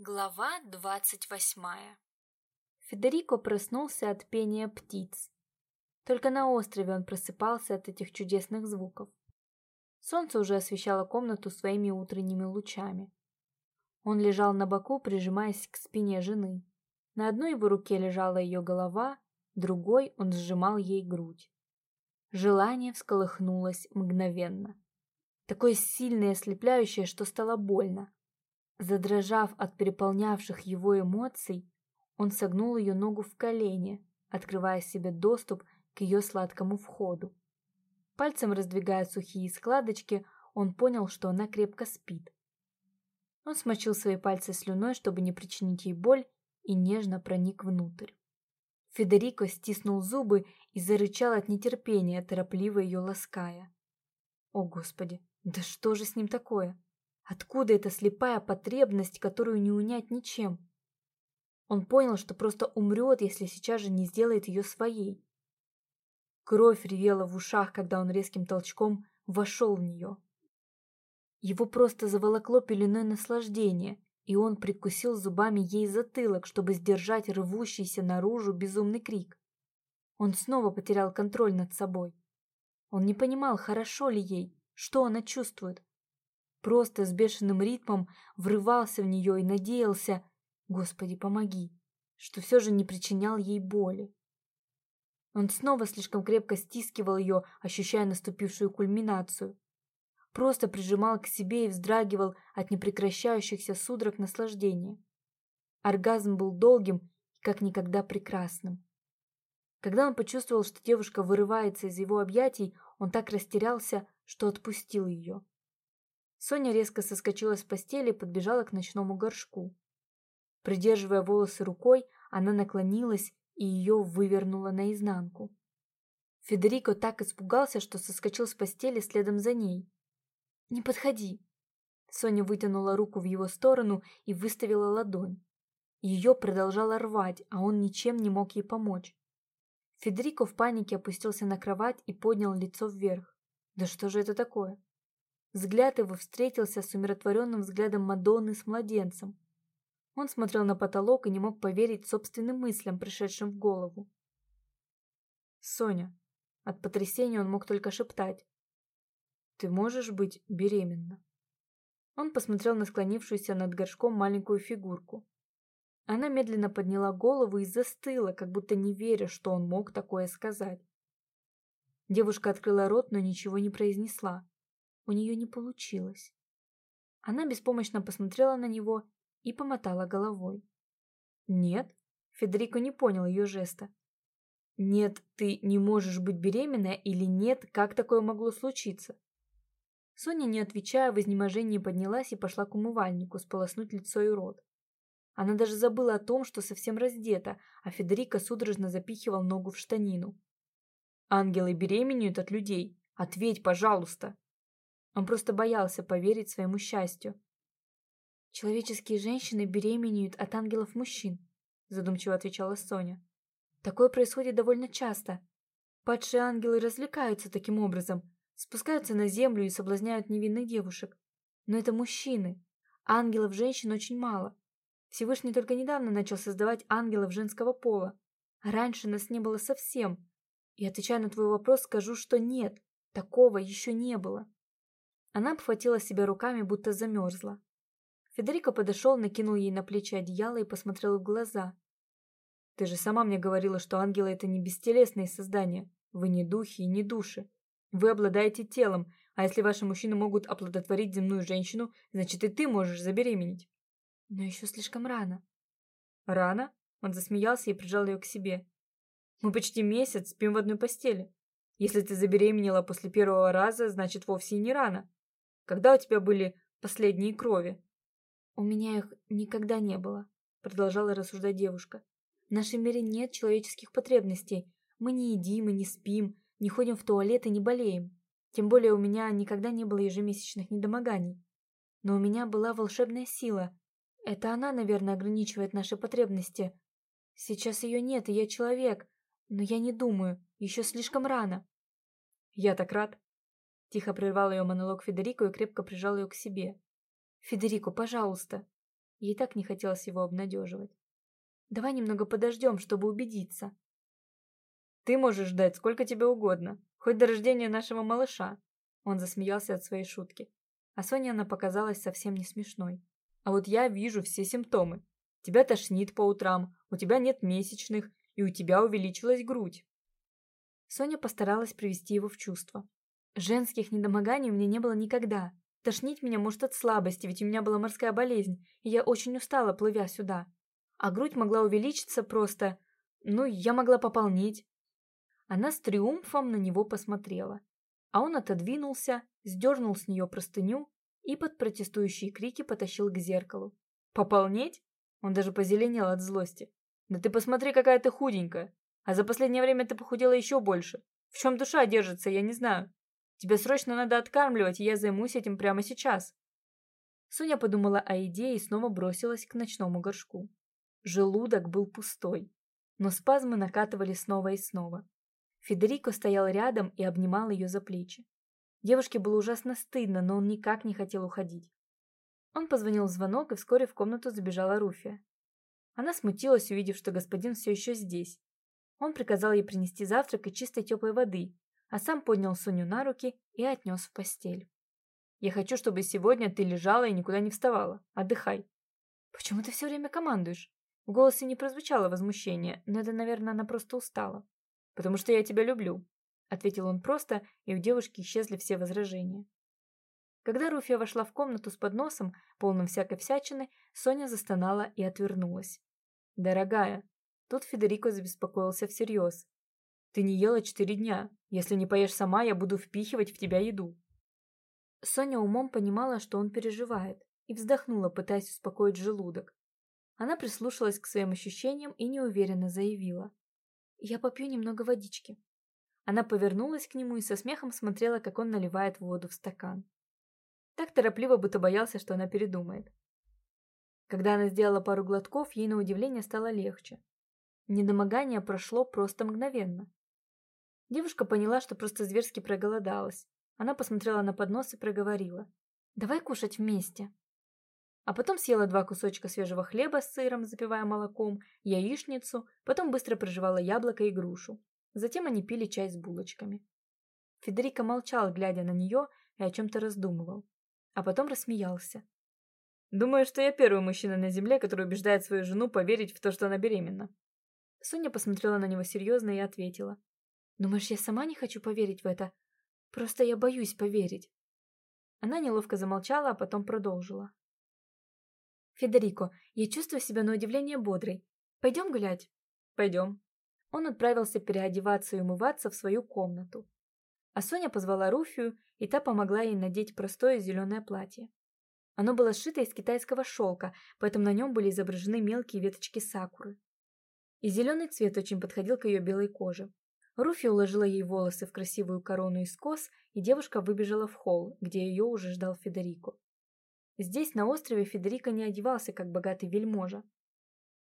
Глава двадцать восьмая Федерико проснулся от пения птиц. Только на острове он просыпался от этих чудесных звуков. Солнце уже освещало комнату своими утренними лучами. Он лежал на боку, прижимаясь к спине жены. На одной его руке лежала ее голова, другой он сжимал ей грудь. Желание всколыхнулось мгновенно. Такое сильное и ослепляющее, что стало больно. Задрожав от переполнявших его эмоций, он согнул ее ногу в колени, открывая себе доступ к ее сладкому входу. Пальцем раздвигая сухие складочки, он понял, что она крепко спит. Он смочил свои пальцы слюной, чтобы не причинить ей боль, и нежно проник внутрь. Федерико стиснул зубы и зарычал от нетерпения, торопливо ее лаская. О, Господи, да что же с ним такое? Откуда эта слепая потребность, которую не унять ничем? Он понял, что просто умрет, если сейчас же не сделает ее своей. Кровь ревела в ушах, когда он резким толчком вошел в нее. Его просто заволокло пеленой наслаждения, и он прикусил зубами ей затылок, чтобы сдержать рвущийся наружу безумный крик. Он снова потерял контроль над собой. Он не понимал, хорошо ли ей, что она чувствует, просто с бешеным ритмом врывался в нее и надеялся, Господи, помоги, что все же не причинял ей боли. Он снова слишком крепко стискивал ее, ощущая наступившую кульминацию. Просто прижимал к себе и вздрагивал от непрекращающихся судорог наслаждения. Оргазм был долгим и как никогда прекрасным. Когда он почувствовал, что девушка вырывается из его объятий, он так растерялся, что отпустил ее. Соня резко соскочила с постели и подбежала к ночному горшку. Придерживая волосы рукой, она наклонилась и ее вывернула наизнанку. Федерико так испугался, что соскочил с постели следом за ней. «Не подходи!» Соня вытянула руку в его сторону и выставила ладонь. Ее продолжало рвать, а он ничем не мог ей помочь. Федерико в панике опустился на кровать и поднял лицо вверх. Да что же это такое? Взгляд его встретился с умиротворенным взглядом Мадонны с младенцем. Он смотрел на потолок и не мог поверить собственным мыслям, пришедшим в голову. «Соня». От потрясения он мог только шептать. «Ты можешь быть беременна?» Он посмотрел на склонившуюся над горшком маленькую фигурку. Она медленно подняла голову и застыла, как будто не веря, что он мог такое сказать. Девушка открыла рот, но ничего не произнесла у нее не получилось. Она беспомощно посмотрела на него и помотала головой. «Нет?» Федерико не понял ее жеста. «Нет, ты не можешь быть беременна» или «нет, как такое могло случиться?» Соня, не отвечая, в изнеможении поднялась и пошла к умывальнику сполоснуть лицо и рот. Она даже забыла о том, что совсем раздета, а Федерико судорожно запихивал ногу в штанину. «Ангелы беременеют от людей. Ответь, пожалуйста!» Он просто боялся поверить своему счастью. «Человеческие женщины беременеют от ангелов мужчин», задумчиво отвечала Соня. «Такое происходит довольно часто. Падшие ангелы развлекаются таким образом, спускаются на землю и соблазняют невинных девушек. Но это мужчины. Ангелов женщин очень мало. Всевышний только недавно начал создавать ангелов женского пола. Раньше нас не было совсем. И отвечая на твой вопрос, скажу, что нет, такого еще не было. Она обхватила себя руками, будто замерзла. Федерико подошел, накинул ей на плечи одеяло и посмотрел в глаза. «Ты же сама мне говорила, что ангелы — это не бестелесные создания. Вы не духи и не души. Вы обладаете телом, а если ваши мужчины могут оплодотворить земную женщину, значит и ты можешь забеременеть». «Но еще слишком рано». «Рано?» Он засмеялся и прижал ее к себе. «Мы почти месяц спим в одной постели. Если ты забеременела после первого раза, значит вовсе не рано. Когда у тебя были последние крови? У меня их никогда не было, продолжала рассуждать девушка. В нашем мире нет человеческих потребностей. Мы не едим и не спим, не ходим в туалет и не болеем. Тем более у меня никогда не было ежемесячных недомоганий. Но у меня была волшебная сила. Это она, наверное, ограничивает наши потребности. Сейчас ее нет, и я человек. Но я не думаю, еще слишком рано. Я так рад. Тихо прервал ее монолог Федерико и крепко прижал ее к себе. «Федерико, пожалуйста!» Ей так не хотелось его обнадеживать. «Давай немного подождем, чтобы убедиться». «Ты можешь ждать сколько тебе угодно, хоть до рождения нашего малыша». Он засмеялся от своей шутки. А Соне она показалась совсем не смешной. «А вот я вижу все симптомы. Тебя тошнит по утрам, у тебя нет месячных, и у тебя увеличилась грудь». Соня постаралась привести его в чувство. Женских недомоганий у меня не было никогда. Тошнить меня может от слабости, ведь у меня была морская болезнь, и я очень устала, плывя сюда. А грудь могла увеличиться просто... Ну, я могла пополнить. Она с триумфом на него посмотрела. А он отодвинулся, сдернул с нее простыню и под протестующие крики потащил к зеркалу. «Пополнеть?» Он даже позеленел от злости. «Да ты посмотри, какая ты худенькая! А за последнее время ты похудела еще больше. В чем душа держится, я не знаю. Тебе срочно надо откармливать, и я займусь этим прямо сейчас. Соня подумала о идее и снова бросилась к ночному горшку. Желудок был пустой, но спазмы накатывали снова и снова. Федерико стоял рядом и обнимал ее за плечи. Девушке было ужасно стыдно, но он никак не хотел уходить. Он позвонил в звонок, и вскоре в комнату забежала Руфия. Она смутилась, увидев, что господин все еще здесь, он приказал ей принести завтрак и чистой теплой воды, а сам поднял Соню на руки и отнес в постель. «Я хочу, чтобы сегодня ты лежала и никуда не вставала. Отдыхай». «Почему ты все время командуешь?» В голосе не прозвучало возмущение, но это, наверное, она просто устала. «Потому что я тебя люблю», — ответил он просто, и у девушки исчезли все возражения. Когда Руфия вошла в комнату с подносом, полным всякой всячины, Соня застонала и отвернулась. «Дорогая, Тут Федерико забеспокоился всерьез. «Ты не ела четыре дня. Если не поешь сама, я буду впихивать в тебя еду». Соня умом понимала, что он переживает, и вздохнула, пытаясь успокоить желудок. Она прислушалась к своим ощущениям и неуверенно заявила. «Я попью немного водички». Она повернулась к нему и со смехом смотрела, как он наливает воду в стакан. Так торопливо, будто боялся, что она передумает. Когда она сделала пару глотков, ей на удивление стало легче. Недомогание прошло просто мгновенно. Девушка поняла, что просто зверски проголодалась. Она посмотрела на поднос и проговорила. «Давай кушать вместе». А потом съела два кусочка свежего хлеба с сыром, запивая молоком, яичницу, потом быстро прожевала яблоко и грушу. Затем они пили чай с булочками. Федерико молчал, глядя на нее, и о чем-то раздумывал. А потом рассмеялся. «Думаю, что я первый мужчина на земле, который убеждает свою жену поверить в то, что она беременна. Соня посмотрела на него серьезно и ответила. «Думаешь, я сама не хочу поверить в это? Просто я боюсь поверить». Она неловко замолчала, а потом продолжила. «Федерико, я чувствую себя на удивление бодрой. Пойдем гулять?» «Пойдем». Он отправился переодеваться и умываться в свою комнату. А Соня позвала Руфию, и та помогла ей надеть простое зеленое платье. Оно было сшито из китайского шелка, поэтому на нем были изображены мелкие веточки сакуры. И зеленый цвет очень подходил к ее белой коже. Руфи уложила ей волосы в красивую корону из кос, и девушка выбежала в холл, где ее уже ждал Федерико. Здесь, на острове, Федерико не одевался, как богатый вельможа.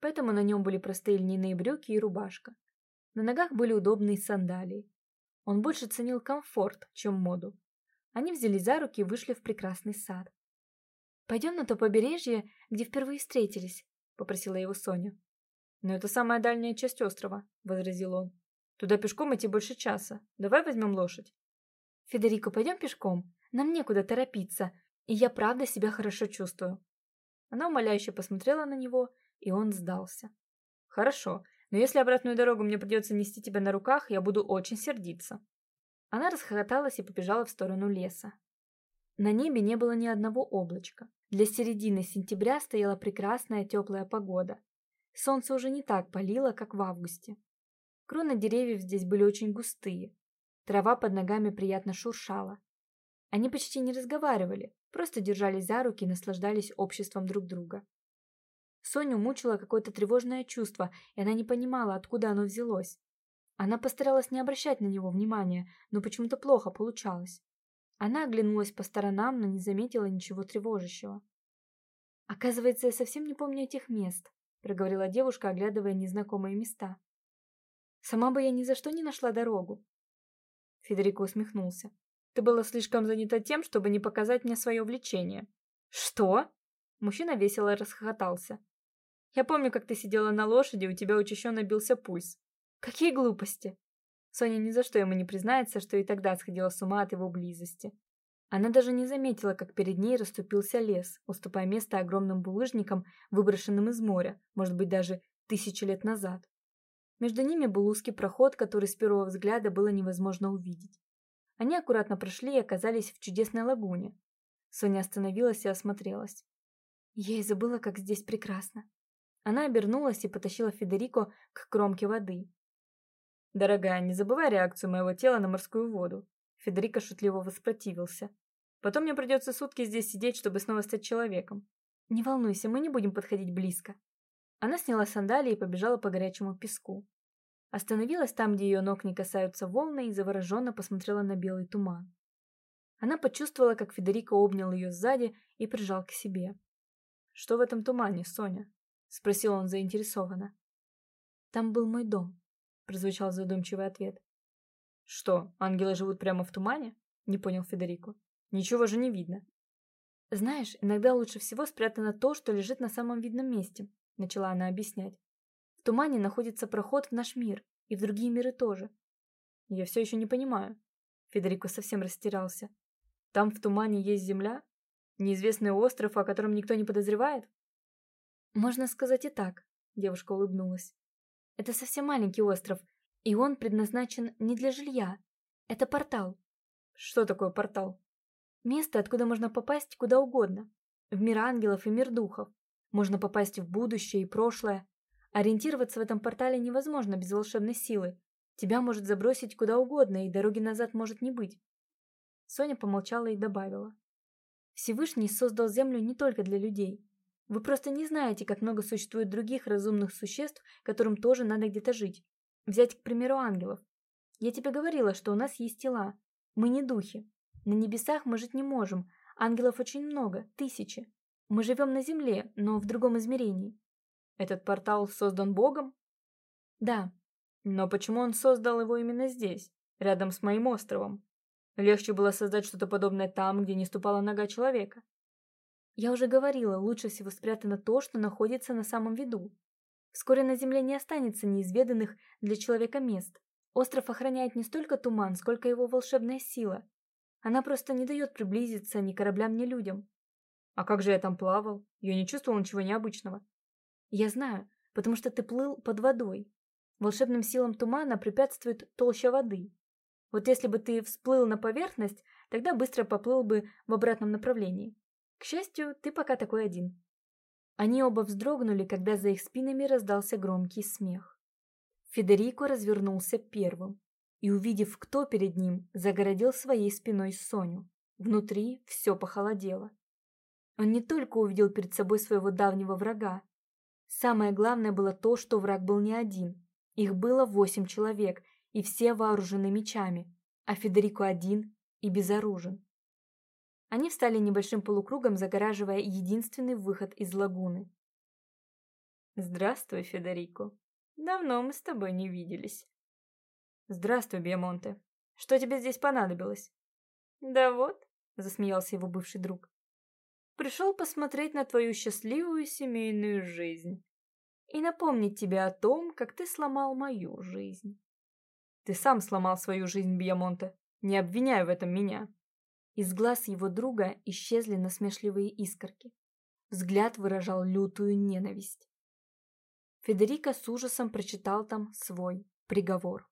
Поэтому на нем были простые льняные брюки и рубашка. На ногах были удобные сандалии. Он больше ценил комфорт, чем моду. Они взяли за руки и вышли в прекрасный сад. «Пойдем на то побережье, где впервые встретились», — попросила его Соня. «Но это самая дальняя часть острова», — возразил он. «Туда пешком идти больше часа. Давай возьмем лошадь». «Федерико, пойдем пешком? Нам некуда торопиться, и я правда себя хорошо чувствую». Она умоляюще посмотрела на него, и он сдался. «Хорошо, но если обратную дорогу мне придется нести тебя на руках, я буду очень сердиться». Она расхохоталась и побежала в сторону леса. На небе не было ни одного облачка. Для середины сентября стояла прекрасная теплая погода. Солнце уже не так палило, как в августе. Кроны деревьев здесь были очень густые. Трава под ногами приятно шуршала. Они почти не разговаривали, просто держались за руки и наслаждались обществом друг друга. Соню мучило какое-то тревожное чувство, и она не понимала, откуда оно взялось. Она постаралась не обращать на него внимания, но почему-то плохо получалось. Она оглянулась по сторонам, но не заметила ничего тревожащего. Оказывается, я совсем не помню этих мест проговорила девушка, оглядывая незнакомые места. Сама бы я ни за что не нашла дорогу. Федерико усмехнулся. Ты была слишком занята тем, чтобы не показать мне свое влечение. Что? Мужчина весело расхохотался. «Я помню, как ты сидела на лошади, у тебя учащенно бился пульс. Какие глупости!» Соня ни за что ему не признается, что и тогда сходила с ума от его близости. Она даже не заметила, как перед ней расступился лес, уступая место огромным булыжникам, выброшенным из моря, может быть, даже тысячи лет назад. Между ними был узкий проход, который с первого взгляда было невозможно увидеть. Они аккуратно прошли и оказались в чудесной лагуне. Соня остановилась и осмотрелась. Я и забыла, как здесь прекрасно. Она обернулась и потащила Федерико к кромке воды. «Дорогая, не забывай реакцию моего тела на морскую воду». Федерико шутливо воспротивился. «Потом мне придется сутки здесь сидеть, чтобы снова стать человеком. Не волнуйся, мы не будем подходить близко». Она сняла сандалии и побежала по горячему песку. Остановилась там, где ее ног не касаются волны, и завороженно посмотрела на белый туман. Она почувствовала, как Федерико обнял ее сзади и прижал к себе. «Что в этом тумане, Соня?» — спросил он заинтересованно. «Там был мой дом», — прозвучал задумчивый ответ. «Что, ангелы живут прямо в тумане?» — не понял Федерико. «Ничего же не видно». «Знаешь, иногда лучше всего спрятано то, что лежит на самом видном месте», — начала она объяснять. В тумане находится проход в наш мир, и в другие миры тоже. Я все еще не понимаю. Федерико совсем растерялся. Там в тумане есть земля? Неизвестный остров, о котором никто не подозревает? Можно сказать и так, девушка улыбнулась. Это совсем маленький остров, и он предназначен не для жилья. Это портал. Что такое портал? Место, откуда можно попасть куда угодно. В мир ангелов и мир духов. Можно попасть в будущее и прошлое, Ориентироваться в этом портале невозможно без волшебной силы. Тебя может забросить куда угодно, и дороги назад может не быть. Соня помолчала и добавила. Всевышний создал Землю не только для людей. Вы просто не знаете, как много существует других разумных существ, которым тоже надо где-то жить. Взять, к примеру, ангелов. Я тебе говорила, что у нас есть тела. Мы не духи. На небесах мы жить не можем. Ангелов очень много, тысячи. Мы живем на Земле, но в другом измерении. Этот портал создан Богом? Да. Но почему он создал его именно здесь, рядом с моим островом? Легче было создать что-то подобное там, где не ступала нога человека. Я уже говорила, лучше всего спрятано то, что находится на самом виду. Вскоре на Земле не останется неизведанных для человека мест. Остров охраняет не столько туман, сколько его волшебная сила. Она просто не дает приблизиться ни кораблям, ни людям. А как же я там плавал? Я не чувствовал ничего необычного. Я знаю, потому что ты плыл под водой. Волшебным силам тумана препятствует толща воды. Вот если бы ты всплыл на поверхность, тогда быстро поплыл бы в обратном направлении. К счастью, ты пока такой один. Они оба вздрогнули, когда за их спинами раздался громкий смех. Федерико развернулся первым и, увидев, кто перед ним, загородил своей спиной Соню. Внутри все похолодело. Он не только увидел перед собой своего давнего врага, Самое главное было то, что враг был не один. Их было восемь человек, и все вооружены мечами, а Федерико один и безоружен. Они встали небольшим полукругом, загораживая единственный выход из лагуны. «Здравствуй, Федерико. Давно мы с тобой не виделись». «Здравствуй, Биамонте. Что тебе здесь понадобилось?» «Да вот», — засмеялся его бывший друг. Пришел посмотреть на твою счастливую семейную жизнь и напомнить тебе о том, как ты сломал мою жизнь. Ты сам сломал свою жизнь, Бьямонте. Не обвиняй в этом меня. Из глаз его друга исчезли насмешливые искорки. Взгляд выражал лютую ненависть. Федерико с ужасом прочитал там свой приговор.